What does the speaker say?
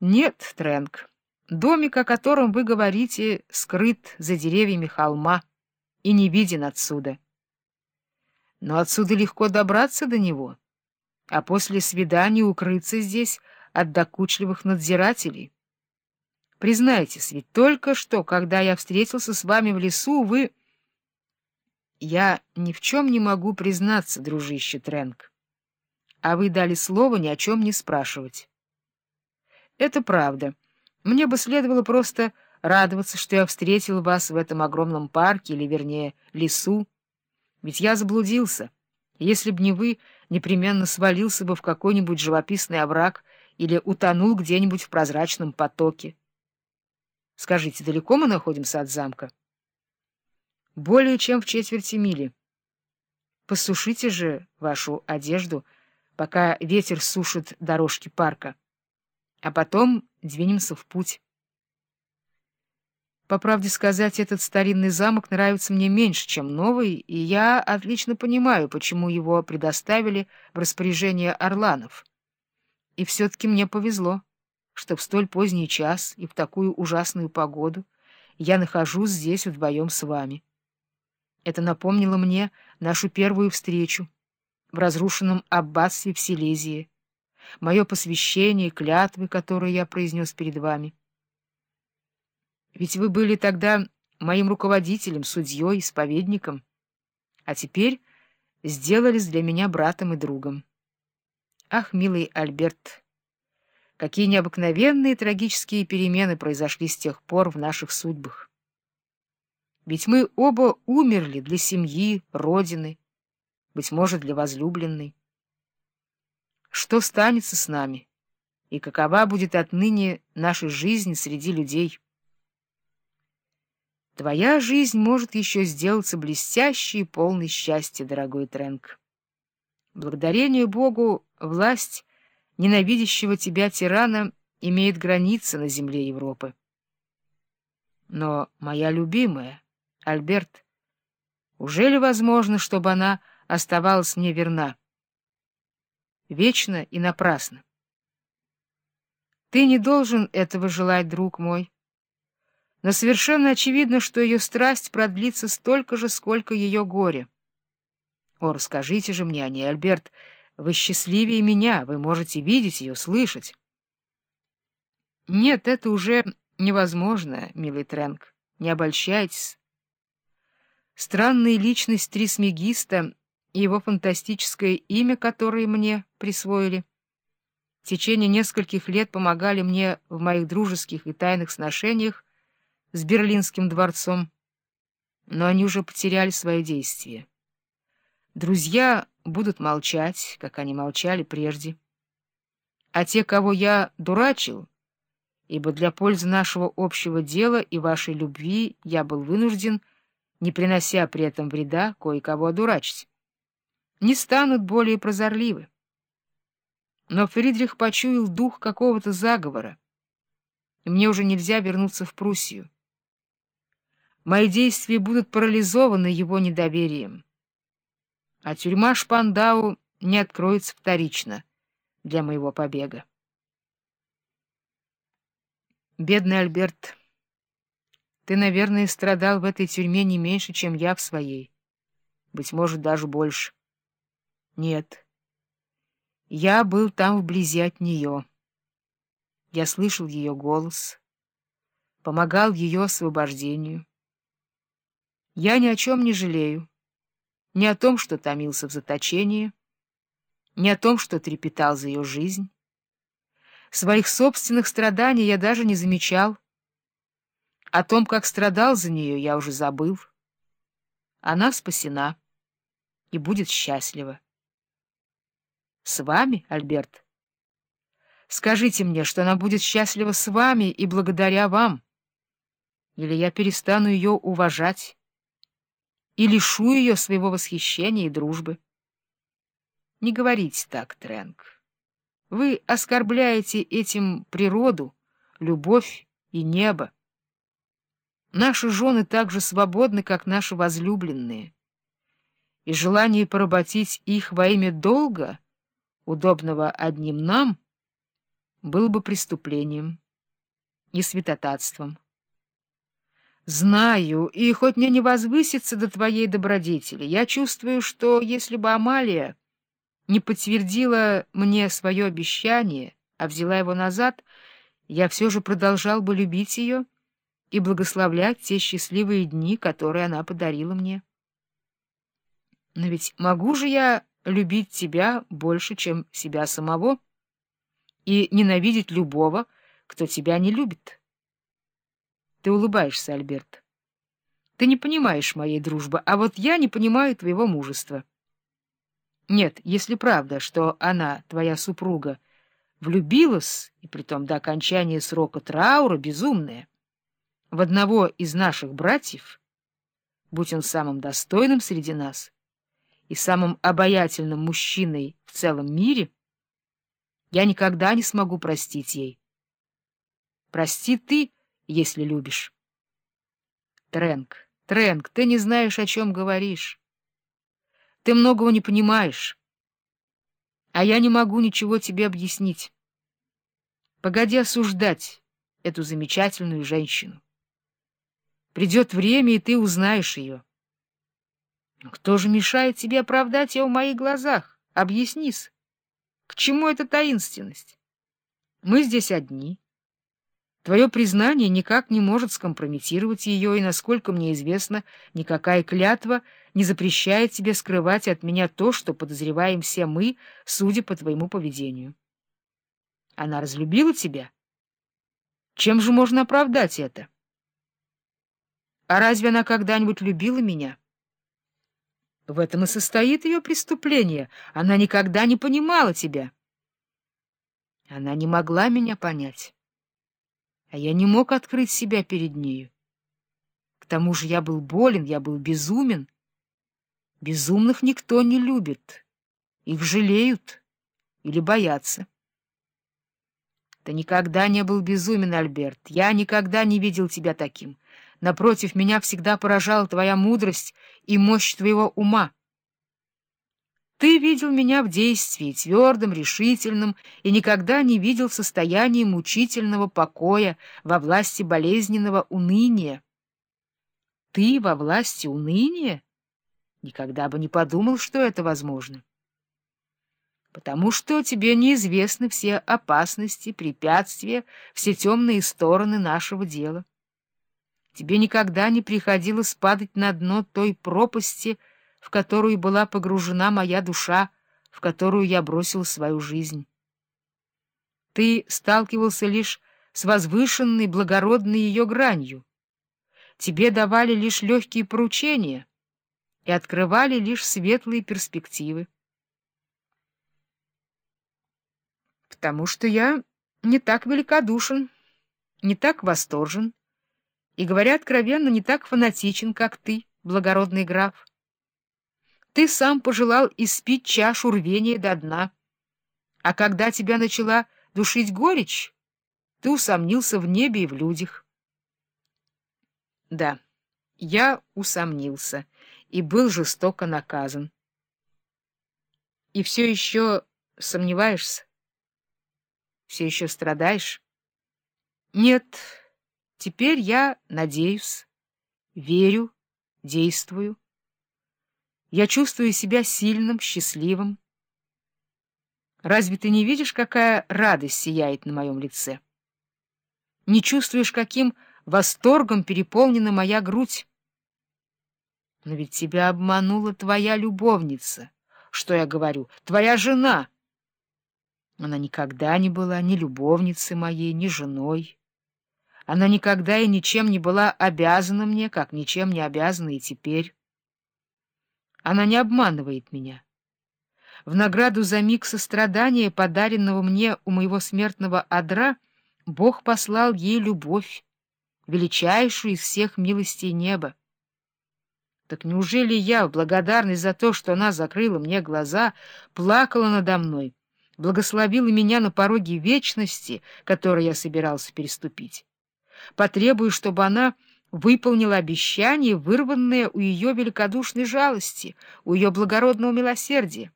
Нет, Трэнк, домик, о котором вы говорите, скрыт за деревьями холма и не виден отсюда. Но отсюда легко добраться до него, а после свидания укрыться здесь от докучливых надзирателей. Признайтесь, ведь только что, когда я встретился с вами в лесу, вы... Я ни в чем не могу признаться, дружище Трэнк. А вы дали слово ни о чем не спрашивать. Это правда. Мне бы следовало просто радоваться, что я встретил вас в этом огромном парке, или, вернее, лесу. Ведь я заблудился. Если б не вы, непременно свалился бы в какой-нибудь живописный овраг или утонул где-нибудь в прозрачном потоке. Скажите, далеко мы находимся от замка? Более чем в четверти мили. Посушите же вашу одежду, пока ветер сушит дорожки парка, а потом двинемся в путь. По правде сказать, этот старинный замок нравится мне меньше, чем новый, и я отлично понимаю, почему его предоставили в распоряжение Орланов. И все-таки мне повезло, что в столь поздний час и в такую ужасную погоду я нахожусь здесь вдвоем с вами. Это напомнило мне нашу первую встречу в разрушенном аббатстве в Силезии, мое посвящение, клятвы, которые я произнес перед вами. Ведь вы были тогда моим руководителем, судьей, исповедником, а теперь сделались для меня братом и другом. Ах, милый Альберт, какие необыкновенные трагические перемены произошли с тех пор в наших судьбах! Ведь мы оба умерли для семьи, родины, быть может, для возлюбленной. Что станется с нами, и какова будет отныне наша жизнь среди людей? Твоя жизнь может еще сделаться блестящей и полной счастья, дорогой Трэнк. Благодарение Богу, власть ненавидящего тебя тирана имеет границы на земле Европы. Но моя любимая... Альберт, уже ли возможно, чтобы она оставалась мне верна? Вечно и напрасно. Ты не должен этого желать, друг мой. Но совершенно очевидно, что ее страсть продлится столько же, сколько ее горе. О, расскажите же мне о ней, Альберт. Вы счастливее меня, вы можете видеть ее, слышать. Нет, это уже невозможно, милый Трэнк. Не обольщайтесь. Странная личность Трисмегиста и его фантастическое имя, которое мне присвоили, в течение нескольких лет помогали мне в моих дружеских и тайных сношениях с Берлинским дворцом, но они уже потеряли свое действие. Друзья будут молчать, как они молчали прежде. А те, кого я дурачил, ибо для пользы нашего общего дела и вашей любви я был вынужден — не принося при этом вреда кое-кого одурачить. Не станут более прозорливы. Но Фридрих почуял дух какого-то заговора, и мне уже нельзя вернуться в Пруссию. Мои действия будут парализованы его недоверием. А тюрьма Шпандау не откроется вторично для моего побега. Бедный Альберт... Ты, наверное, страдал в этой тюрьме не меньше, чем я в своей. Быть может, даже больше. Нет. Я был там вблизи от нее. Я слышал ее голос, помогал ее освобождению. Я ни о чем не жалею. Ни о том, что томился в заточении, ни о том, что трепетал за ее жизнь. Своих собственных страданий я даже не замечал, о том, как страдал за нее, я уже забыл. Она спасена и будет счастлива. С вами, Альберт? Скажите мне, что она будет счастлива с вами и благодаря вам. Или я перестану ее уважать и лишу ее своего восхищения и дружбы. Не говорите так, Трэнк. Вы оскорбляете этим природу, любовь и небо. Наши жены так же свободны, как наши возлюбленные. И желание поработить их во имя долга, удобного одним нам, было бы преступлением и святотатством. Знаю, и хоть мне не возвыситься до твоей добродетели, я чувствую, что если бы Амалия не подтвердила мне свое обещание, а взяла его назад, я все же продолжал бы любить ее и благословлять те счастливые дни, которые она подарила мне. Но ведь могу же я любить тебя больше, чем себя самого, и ненавидеть любого, кто тебя не любит. Ты улыбаешься, Альберт. Ты не понимаешь моей дружбы, а вот я не понимаю твоего мужества. Нет, если правда, что она, твоя супруга, влюбилась, и притом до окончания срока траура, безумная, в одного из наших братьев, будь он самым достойным среди нас и самым обаятельным мужчиной в целом мире, я никогда не смогу простить ей. Прости ты, если любишь. Тренк, Тренк, ты не знаешь, о чем говоришь. Ты многого не понимаешь, а я не могу ничего тебе объяснить. Погоди осуждать эту замечательную женщину. Придет время, и ты узнаешь ее. Кто же мешает тебе оправдать ее в моих глазах? Объяснись. К чему эта таинственность? Мы здесь одни. Твое признание никак не может скомпрометировать ее, и, насколько мне известно, никакая клятва не запрещает тебе скрывать от меня то, что подозреваем все мы, судя по твоему поведению. Она разлюбила тебя? Чем же можно оправдать это? А разве она когда-нибудь любила меня? В этом и состоит ее преступление. Она никогда не понимала тебя. Она не могла меня понять а я не мог открыть себя перед нею. К тому же я был болен, я был безумен. Безумных никто не любит, их жалеют или боятся. Ты никогда не был безумен, Альберт, я никогда не видел тебя таким. Напротив, меня всегда поражала твоя мудрость и мощь твоего ума. Ты видел меня в действии, твердым, решительным, и никогда не видел в состоянии мучительного покоя во власти болезненного уныния. Ты во власти уныния? Никогда бы не подумал, что это возможно. Потому что тебе неизвестны все опасности, препятствия, все темные стороны нашего дела. Тебе никогда не приходилось падать на дно той пропасти, в которую была погружена моя душа, в которую я бросил свою жизнь. Ты сталкивался лишь с возвышенной, благородной ее гранью. Тебе давали лишь легкие поручения и открывали лишь светлые перспективы. Потому что я не так великодушен, не так восторжен и, говоря откровенно, не так фанатичен, как ты, благородный граф. Ты сам пожелал испить чашу рвения до дна. А когда тебя начала душить горечь, ты усомнился в небе и в людях. Да, я усомнился и был жестоко наказан. И все еще сомневаешься? Все еще страдаешь? Нет, теперь я надеюсь, верю, действую. Я чувствую себя сильным, счастливым. Разве ты не видишь, какая радость сияет на моем лице? Не чувствуешь, каким восторгом переполнена моя грудь? Но ведь тебя обманула твоя любовница. Что я говорю? Твоя жена. Она никогда не была ни любовницей моей, ни женой. Она никогда и ничем не была обязана мне, как ничем не обязана и теперь. Она не обманывает меня. В награду за миг сострадания, подаренного мне у моего смертного одра, Бог послал ей любовь, величайшую из всех милостей неба. Так неужели я, в благодарность за то, что она закрыла мне глаза, плакала надо мной, благословила меня на пороге вечности, которой я собирался переступить? Потребую, чтобы она выполнила обещание, вырванное у ее великодушной жалости, у ее благородного милосердия.